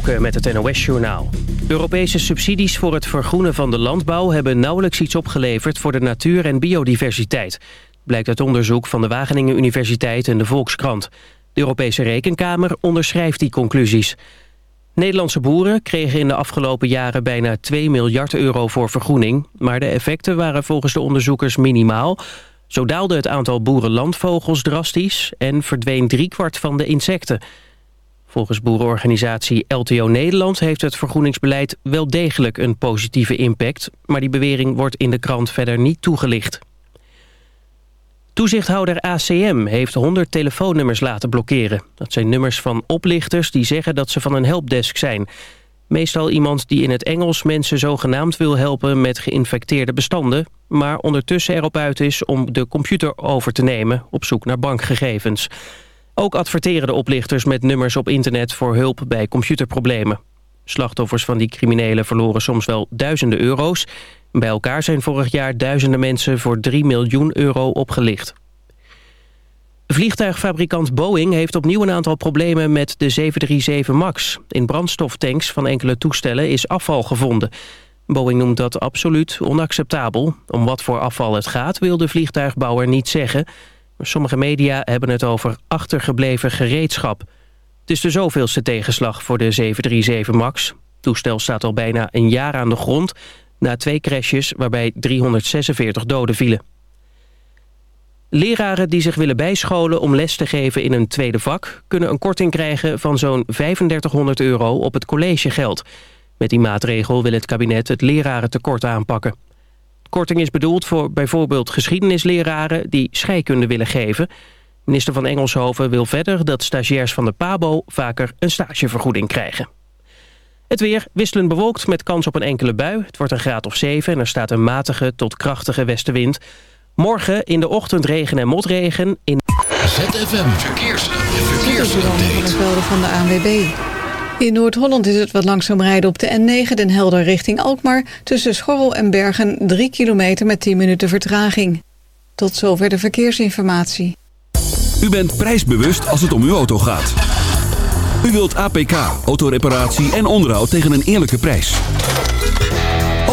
Met het NOS-journaal. Europese subsidies voor het vergroenen van de landbouw... hebben nauwelijks iets opgeleverd voor de natuur en biodiversiteit. Blijkt uit onderzoek van de Wageningen Universiteit en de Volkskrant. De Europese Rekenkamer onderschrijft die conclusies. Nederlandse boeren kregen in de afgelopen jaren bijna 2 miljard euro voor vergroening. Maar de effecten waren volgens de onderzoekers minimaal. Zo daalde het aantal boerenlandvogels drastisch... en verdween driekwart van de insecten... Volgens boerenorganisatie LTO Nederland heeft het vergroeningsbeleid wel degelijk een positieve impact, maar die bewering wordt in de krant verder niet toegelicht. Toezichthouder ACM heeft 100 telefoonnummers laten blokkeren. Dat zijn nummers van oplichters die zeggen dat ze van een helpdesk zijn. Meestal iemand die in het Engels mensen zogenaamd wil helpen met geïnfecteerde bestanden... maar ondertussen erop uit is om de computer over te nemen op zoek naar bankgegevens. Ook adverteren de oplichters met nummers op internet voor hulp bij computerproblemen. Slachtoffers van die criminelen verloren soms wel duizenden euro's. Bij elkaar zijn vorig jaar duizenden mensen voor 3 miljoen euro opgelicht. Vliegtuigfabrikant Boeing heeft opnieuw een aantal problemen met de 737 MAX. In brandstoftanks van enkele toestellen is afval gevonden. Boeing noemt dat absoluut onacceptabel. Om wat voor afval het gaat wil de vliegtuigbouwer niet zeggen... Sommige media hebben het over achtergebleven gereedschap. Het is de zoveelste tegenslag voor de 737 MAX. Het toestel staat al bijna een jaar aan de grond... na twee crashes waarbij 346 doden vielen. Leraren die zich willen bijscholen om les te geven in een tweede vak... kunnen een korting krijgen van zo'n 3500 euro op het collegegeld. Met die maatregel wil het kabinet het lerarentekort aanpakken. Korting is bedoeld voor bijvoorbeeld geschiedenisleraren die scheikunde willen geven. Minister van Engelshoven wil verder dat stagiairs van de PABO vaker een stagevergoeding krijgen. Het weer wisselend bewolkt met kans op een enkele bui. Het wordt een graad of 7 en er staat een matige tot krachtige westenwind. Morgen in de ochtend regen en motregen. In ZFM Verkeers. Verkeersupdate. van de ANWB. In Noord-Holland is het wat langzaam rijden op de N9 Den Helder richting Alkmaar... tussen Schorrel en Bergen 3 kilometer met 10 minuten vertraging. Tot zover de verkeersinformatie. U bent prijsbewust als het om uw auto gaat. U wilt APK, autoreparatie en onderhoud tegen een eerlijke prijs.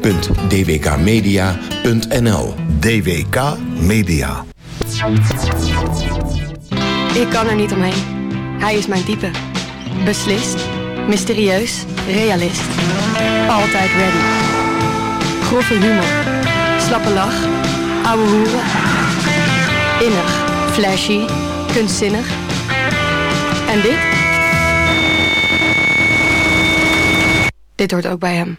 www.dwkmedia.nl DWK Media. Ik kan er niet omheen. Hij is mijn type. Beslist, mysterieus, realist. Altijd ready. Grove humor. Slappe lach. Ouwe hoeren. Innig, flashy, kunstzinnig. En dit? Dit hoort ook bij hem.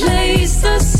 place the.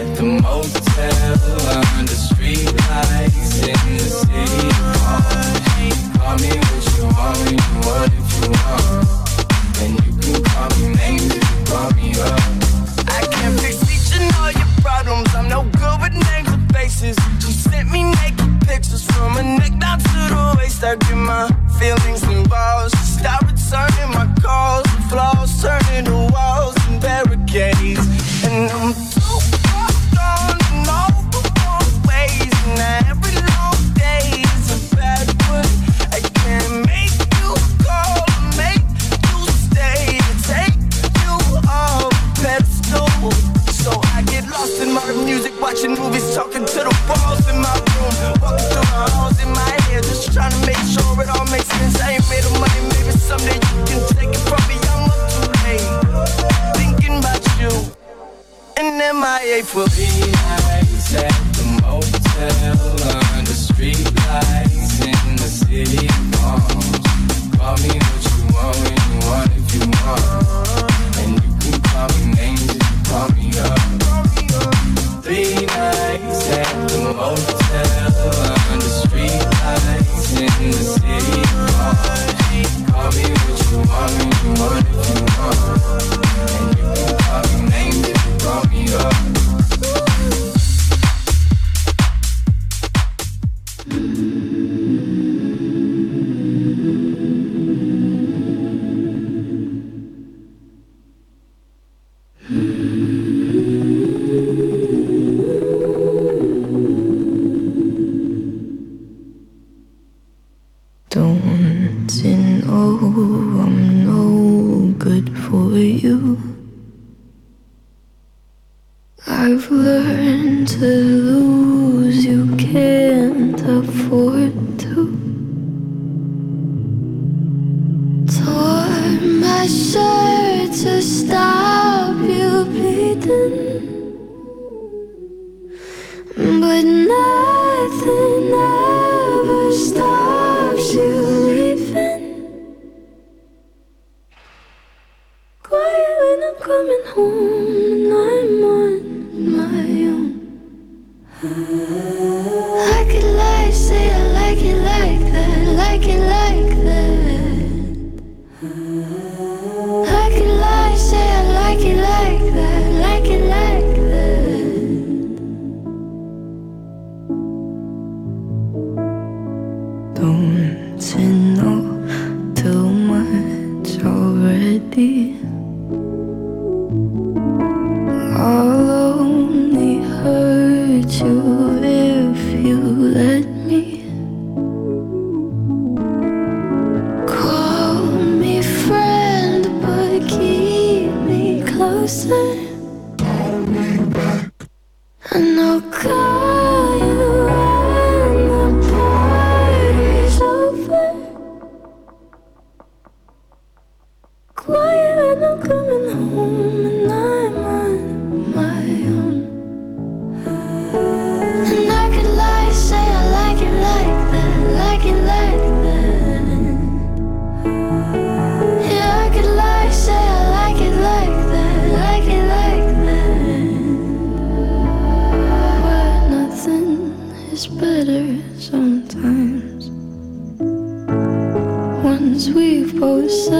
at the motel. for you. I've learned to lose. Oh, so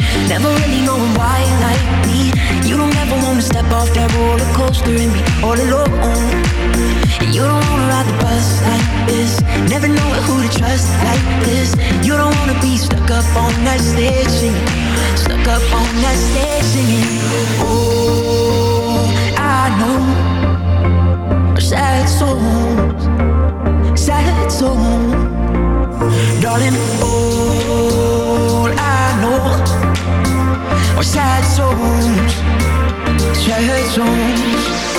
never really knowing why like me. You don't ever wanna step off that roller coaster and be all alone. And you don't wanna ride the bus like this, never know who to trust like this. You don't wanna be stuck up on that stage singing, stuck up on that stage singing. Oh, I know sad songs, sad songs, darling. All are sad songs, sad songs.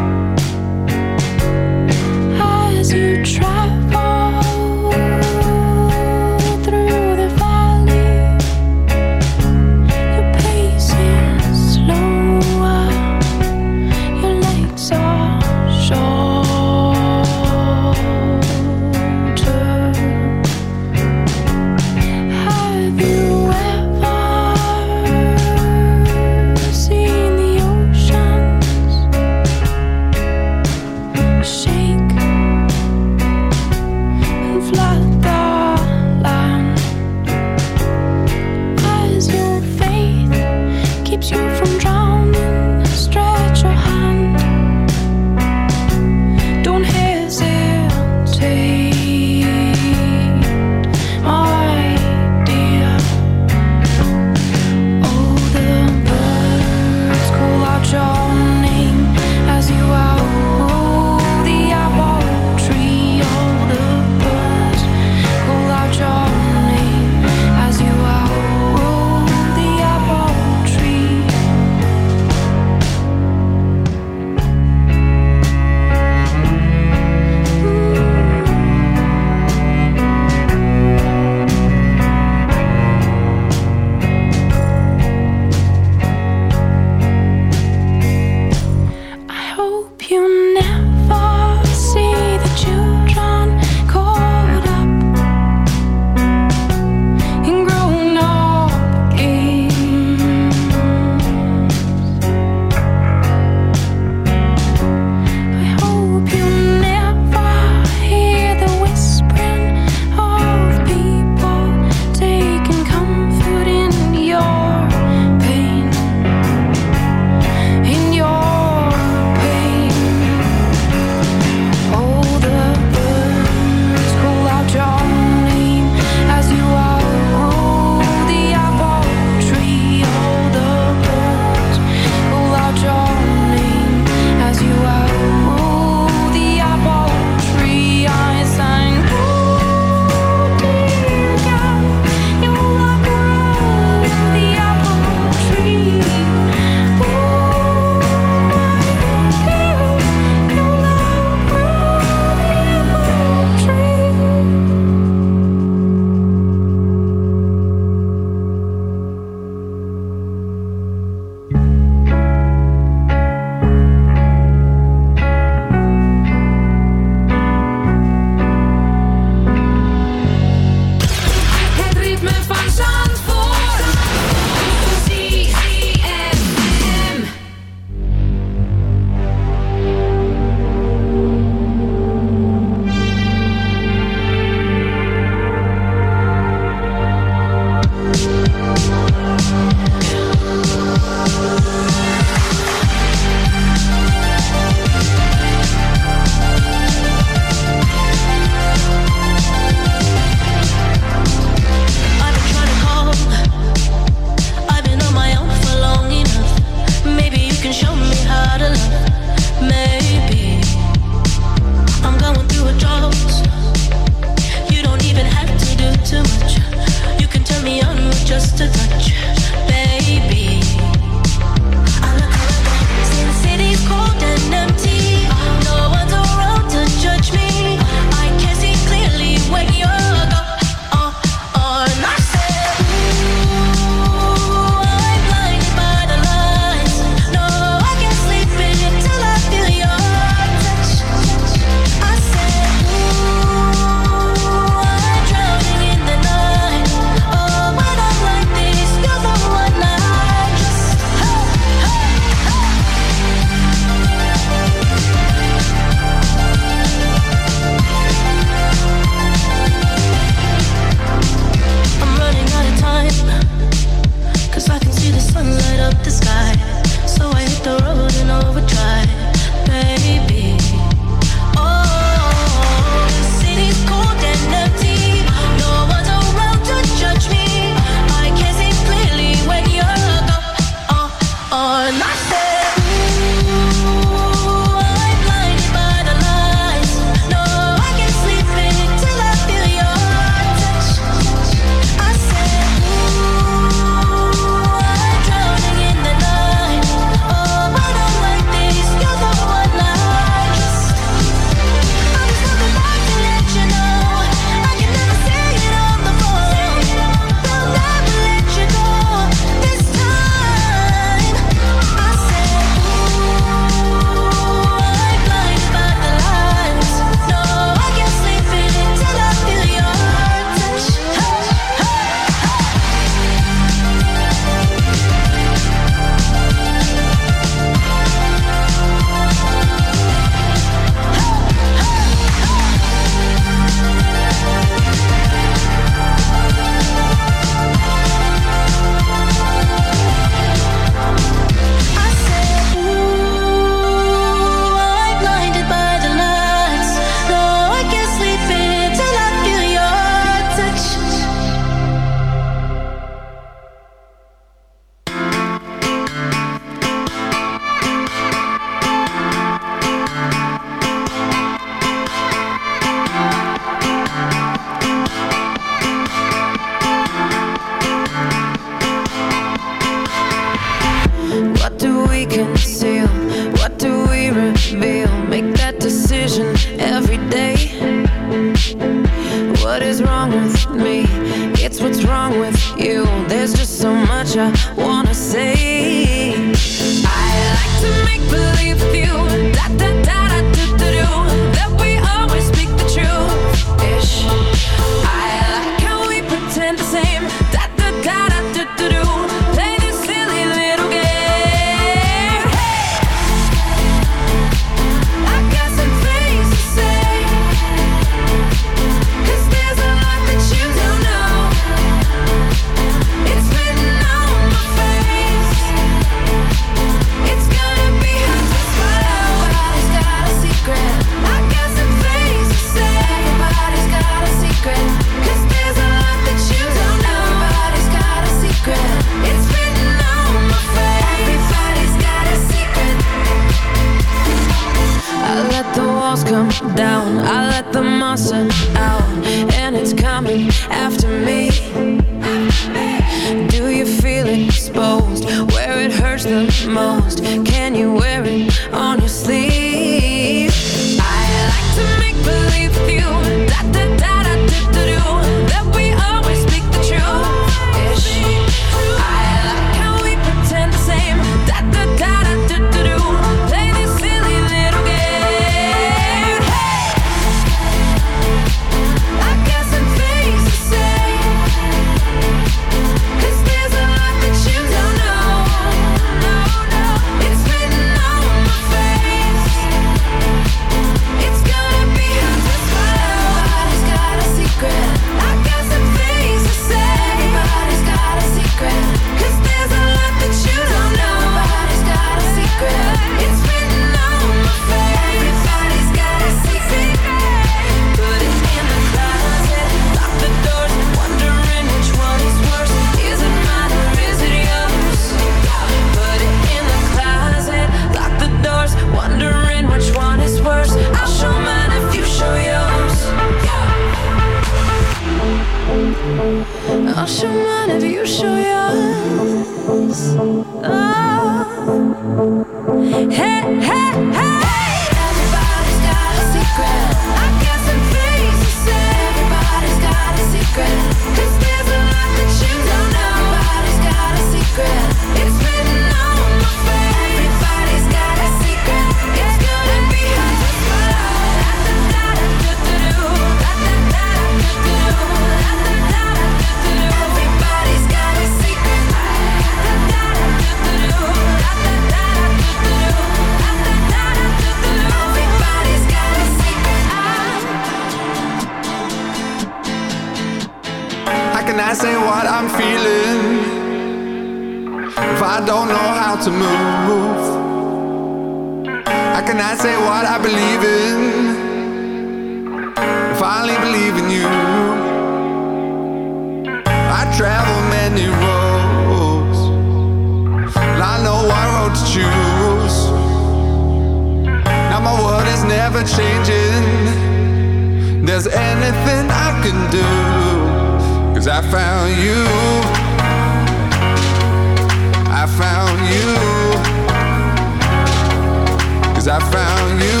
I found you.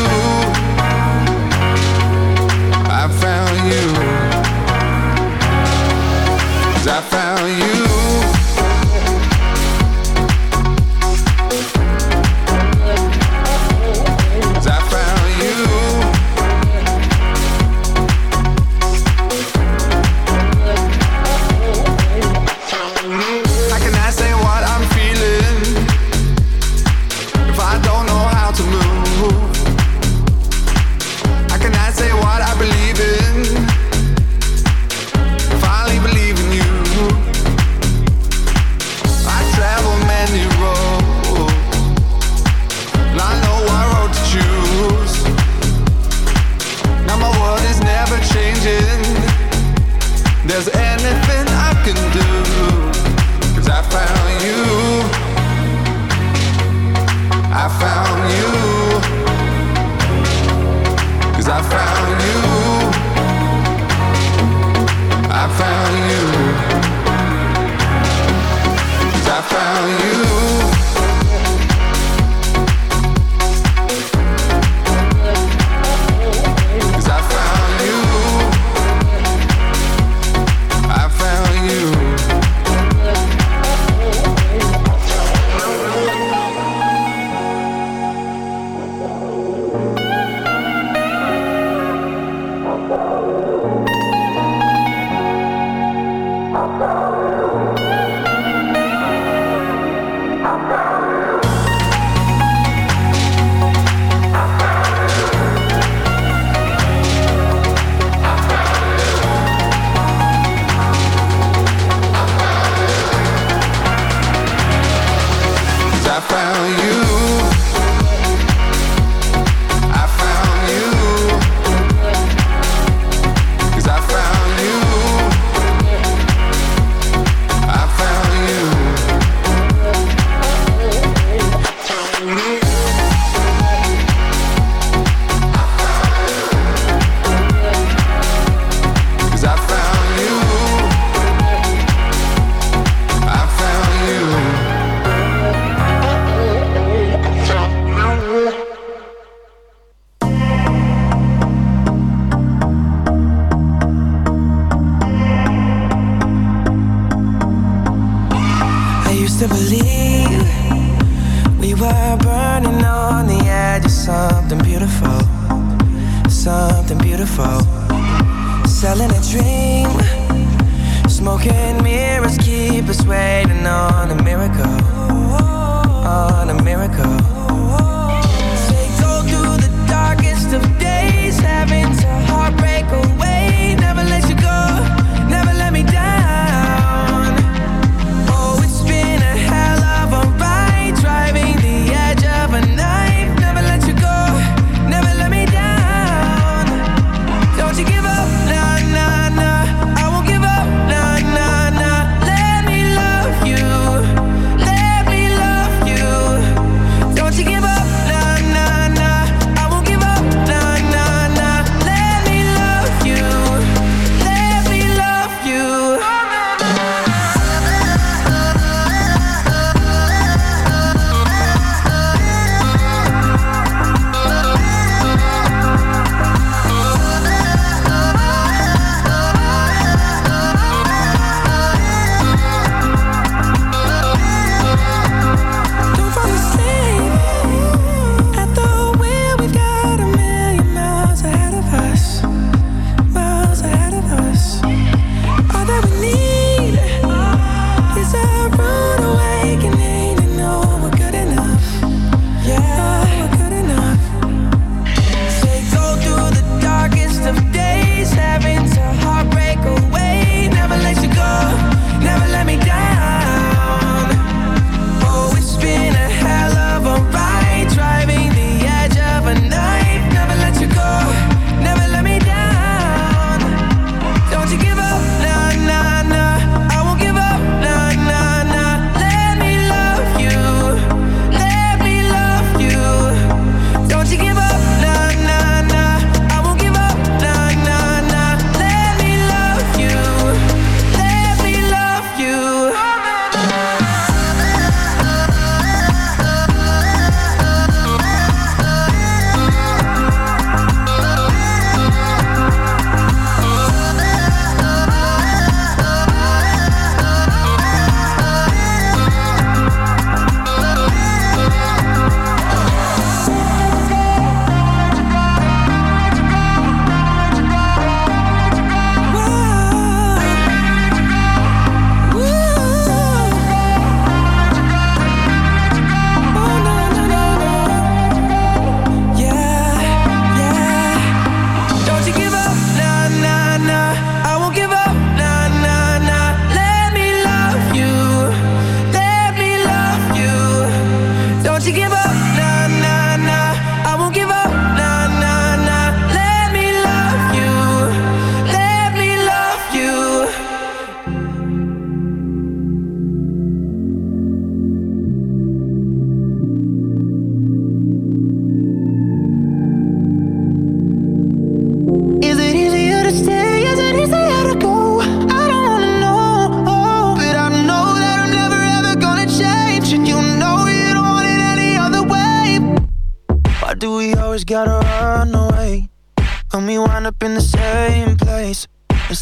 I found you. Cause I found you. found you.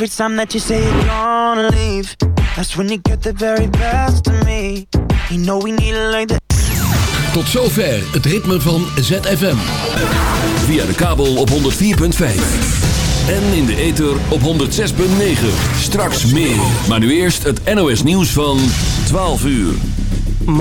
Say leave, that's when get the very best me. You know we need it like that. Tot zover het ritme van ZFM. Via de kabel op 104.5. En in de ether op 106.9. Straks meer. Maar nu eerst het NOS nieuws van 12 uur.